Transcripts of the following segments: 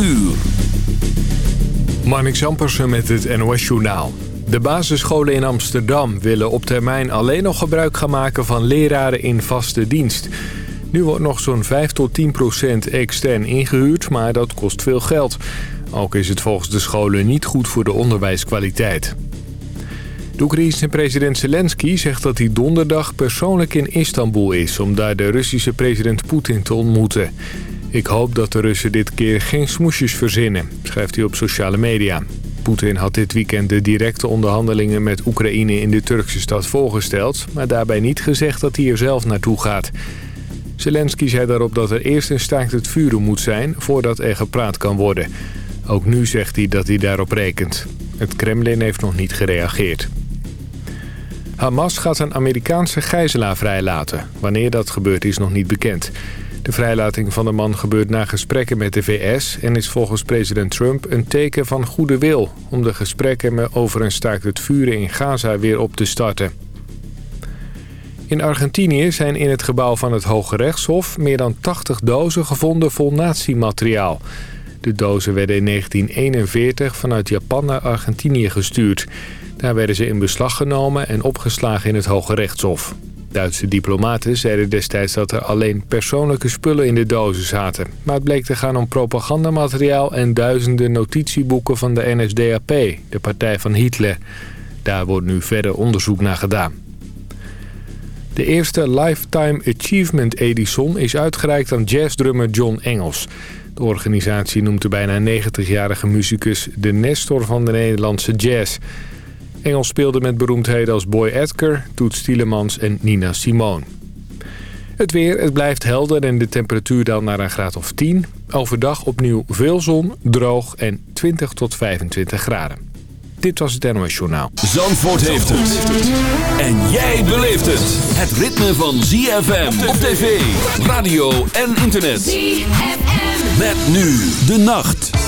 uur. Marnik Zampersen met het NOS Journaal. De basisscholen in Amsterdam willen op termijn alleen nog gebruik gaan maken van leraren in vaste dienst. Nu wordt nog zo'n 5 tot 10 procent extern ingehuurd, maar dat kost veel geld. Ook is het volgens de scholen niet goed voor de onderwijskwaliteit. De Oekraïense president Zelensky zegt dat hij donderdag persoonlijk in Istanbul is... om daar de Russische president Poetin te ontmoeten. Ik hoop dat de Russen dit keer geen smoesjes verzinnen, schrijft hij op sociale media. Poetin had dit weekend de directe onderhandelingen met Oekraïne in de Turkse stad voorgesteld... maar daarbij niet gezegd dat hij er zelf naartoe gaat. Zelensky zei daarop dat er eerst een staakt het vuren moet zijn voordat er gepraat kan worden. Ook nu zegt hij dat hij daarop rekent. Het Kremlin heeft nog niet gereageerd. Hamas gaat een Amerikaanse gijzelaar vrijlaten. Wanneer dat gebeurt is nog niet bekend. De vrijlating van de man gebeurt na gesprekken met de VS... en is volgens president Trump een teken van goede wil... om de gesprekken over een staakt het vuren in Gaza weer op te starten. In Argentinië zijn in het gebouw van het Hoge Rechtshof... meer dan 80 dozen gevonden vol natiemateriaal. De dozen werden in 1941 vanuit Japan naar Argentinië gestuurd. Daar werden ze in beslag genomen en opgeslagen in het Hoge Rechtshof. Duitse diplomaten zeiden destijds dat er alleen persoonlijke spullen in de dozen zaten. Maar het bleek te gaan om propagandamateriaal en duizenden notitieboeken van de NSDAP, de partij van Hitler. Daar wordt nu verder onderzoek naar gedaan. De eerste Lifetime Achievement Edison is uitgereikt aan jazzdrummer John Engels. De organisatie noemt de bijna 90-jarige muzikus de nestor van de Nederlandse jazz. Engels speelde met beroemdheden als Boy Edgar, Toets Tielemans en Nina Simone. Het weer, het blijft helder en de temperatuur dan naar een graad of 10. Overdag opnieuw veel zon, droog en 20 tot 25 graden. Dit was het NOS Journaal. Zandvoort heeft het. En jij beleeft het. Het ritme van ZFM op tv, radio en internet. ZFM. Met nu de nacht.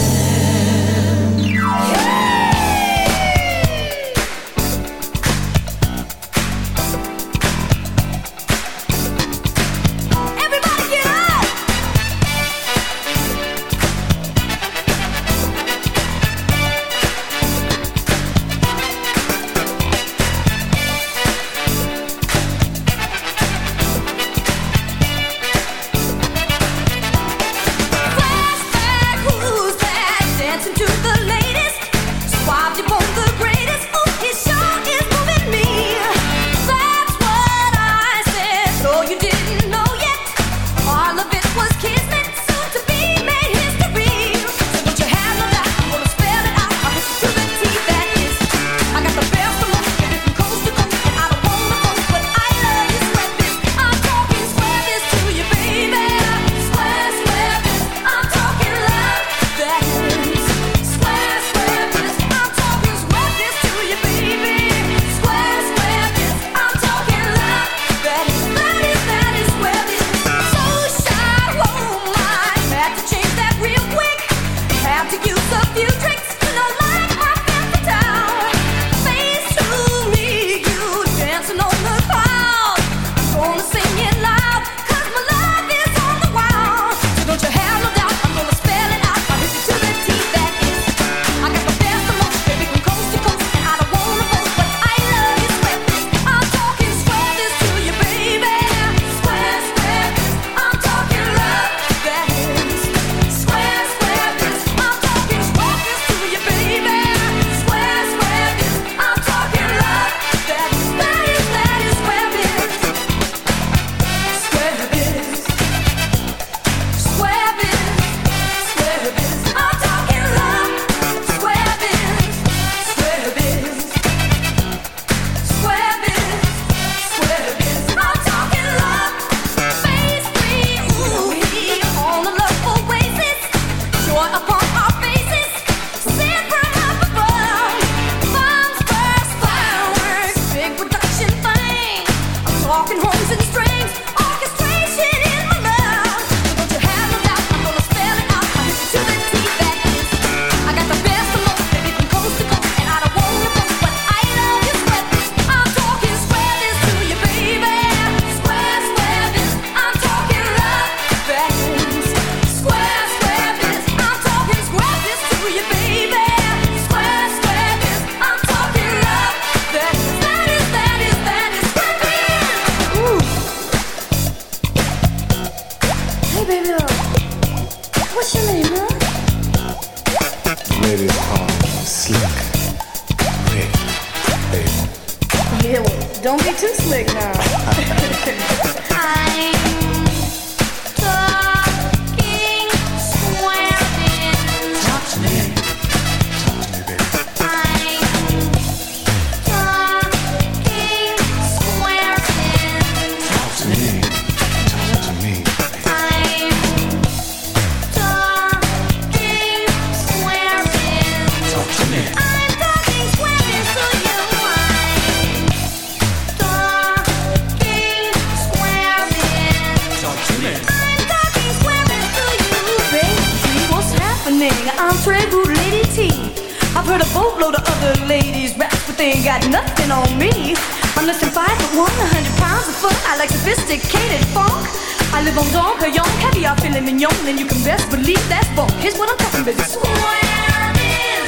got nothing on me. I'm less than five foot one, a hundred pounds of fun. I like sophisticated funk. I live on Dom Perignon, caviar, filet mignon, and you can best believe that funk. Here's what I'm talking about. Swamping.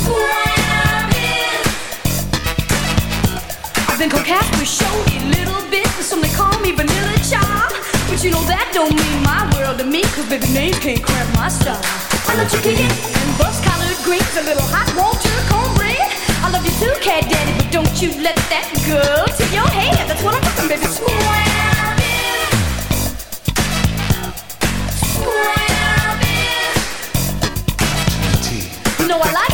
Swamping. I've been called Casper Showy a little bit, but some they call me Vanilla Child. But you know that don't mean my world to me, cause baby names can't cramp my style. I know you can get and bust greens, a little hot water, cornbread. I love you too, cat daddy, but don't you let that go to your head. That's what I'm talking, baby. Square You know I like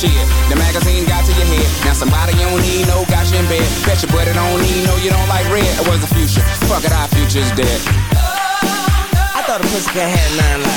Shit, the magazine got to your head. Now somebody you don't need, no, got you in bed. Bet your buddy don't need, no, you don't like red. It was the future. Fuck it, our future's dead. Oh, no. I thought a pussycat had nine lives.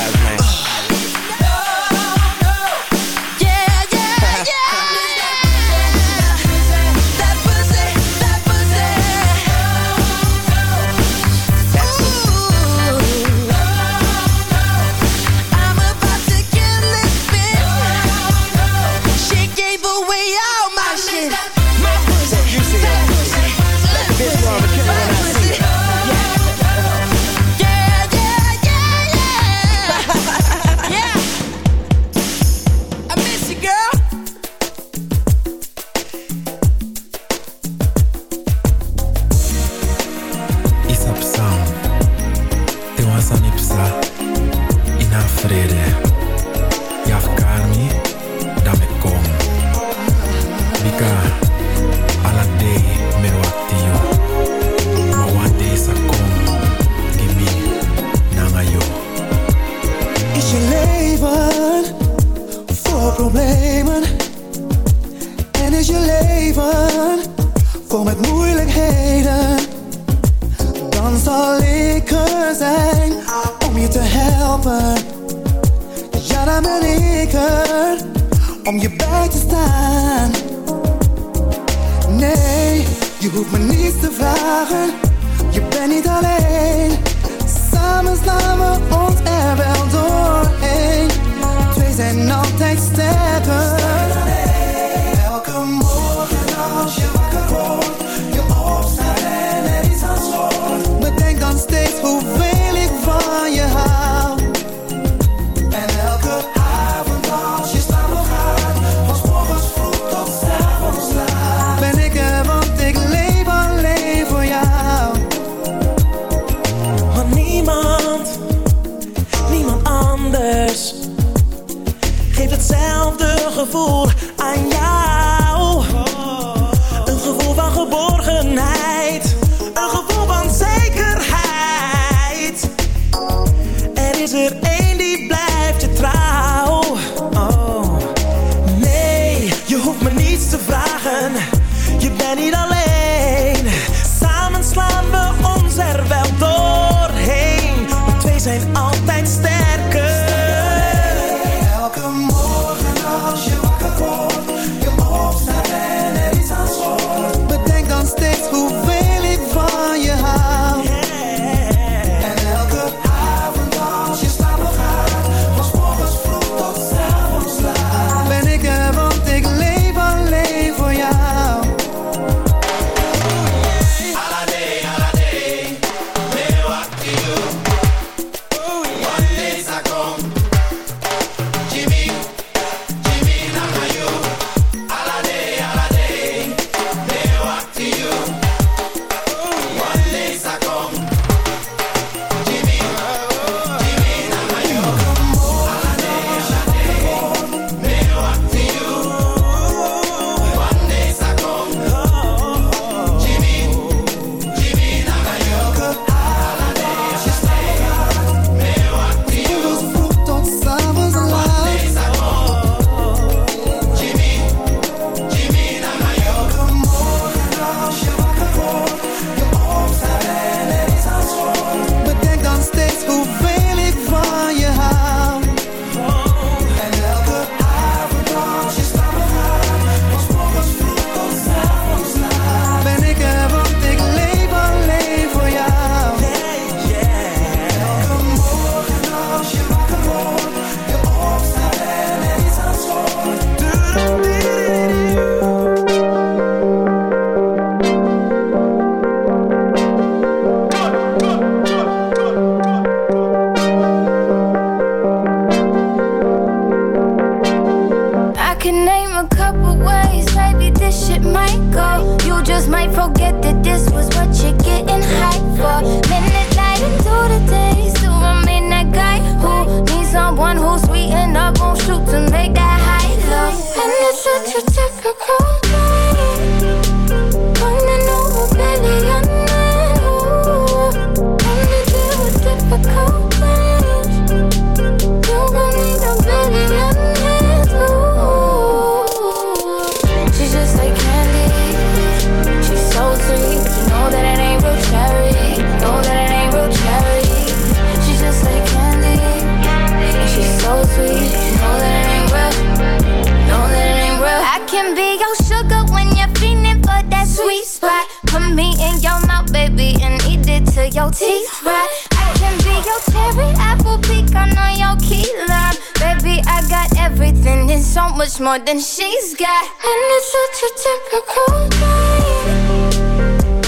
right. I can be your cherry apple pecan on your key lime. Baby, I got everything and so much more than she's got. And it's such a typical thing.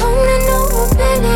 Only know a baby.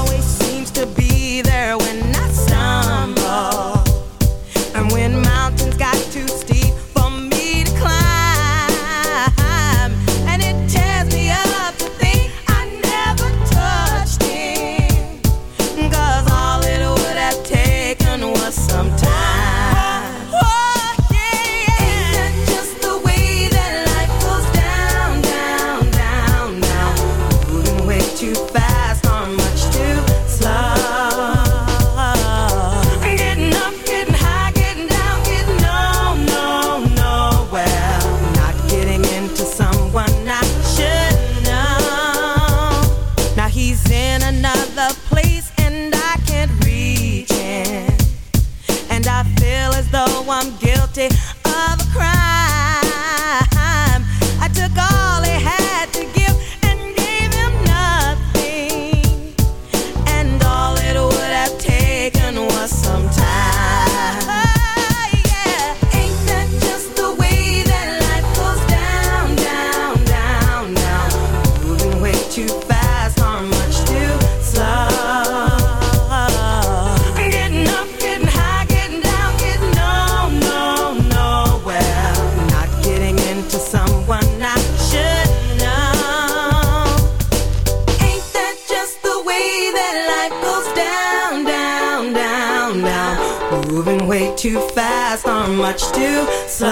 fast or much too slow.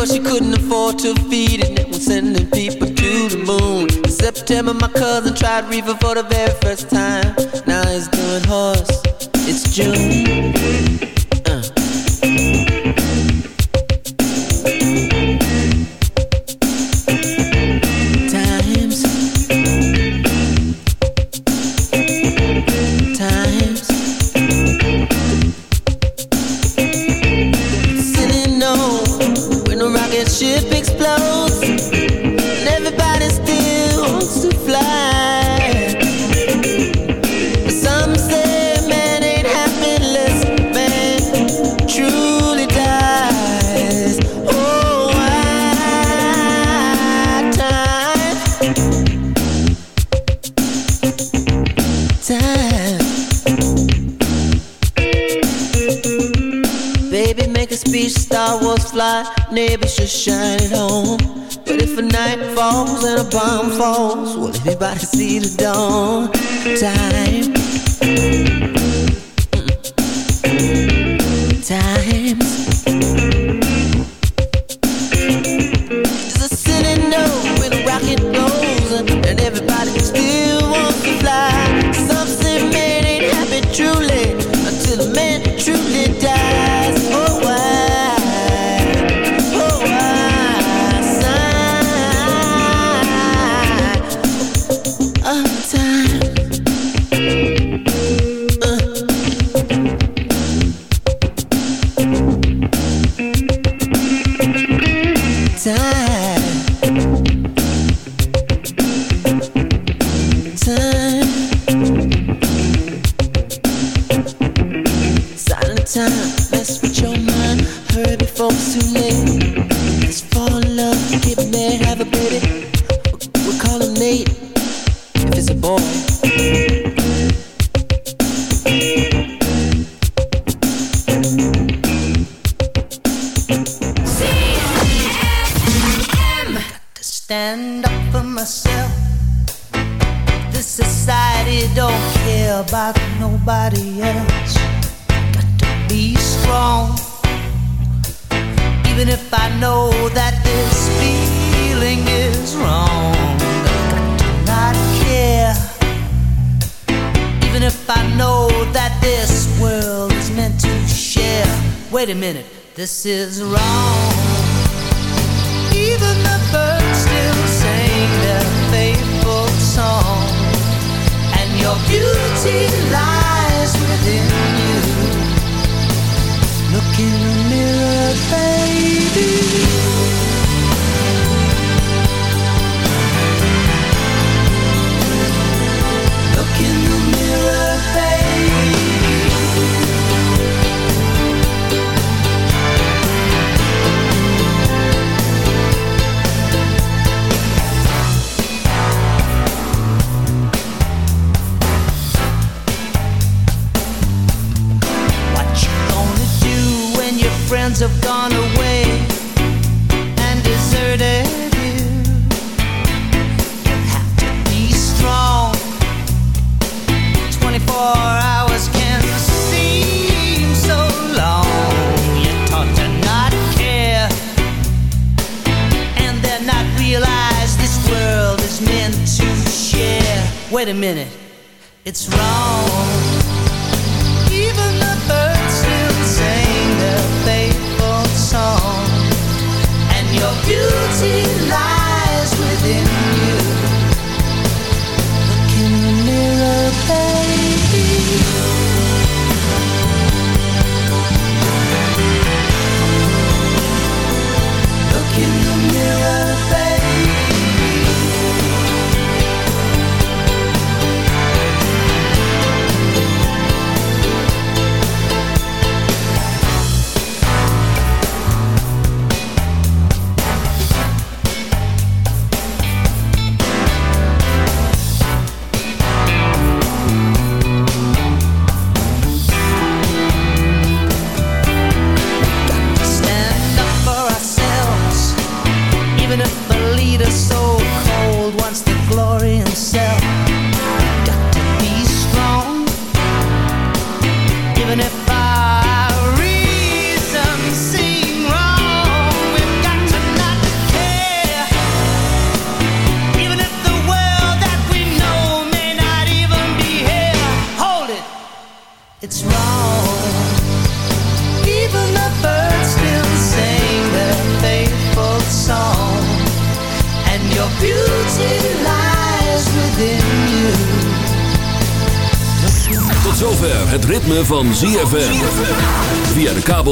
Cause she couldn't afford to feed it. Now we're sending people to the moon. In September, my cousin tried reefer for the very first time. Now he's doing horse. It's June. And a bomb falls? Will everybody see the dawn? Time time. Mess with your mind. Hurry before it's too late. meant to share. Wait a minute, it's wrong. Even the birds still sing their faithful song, and your beauty.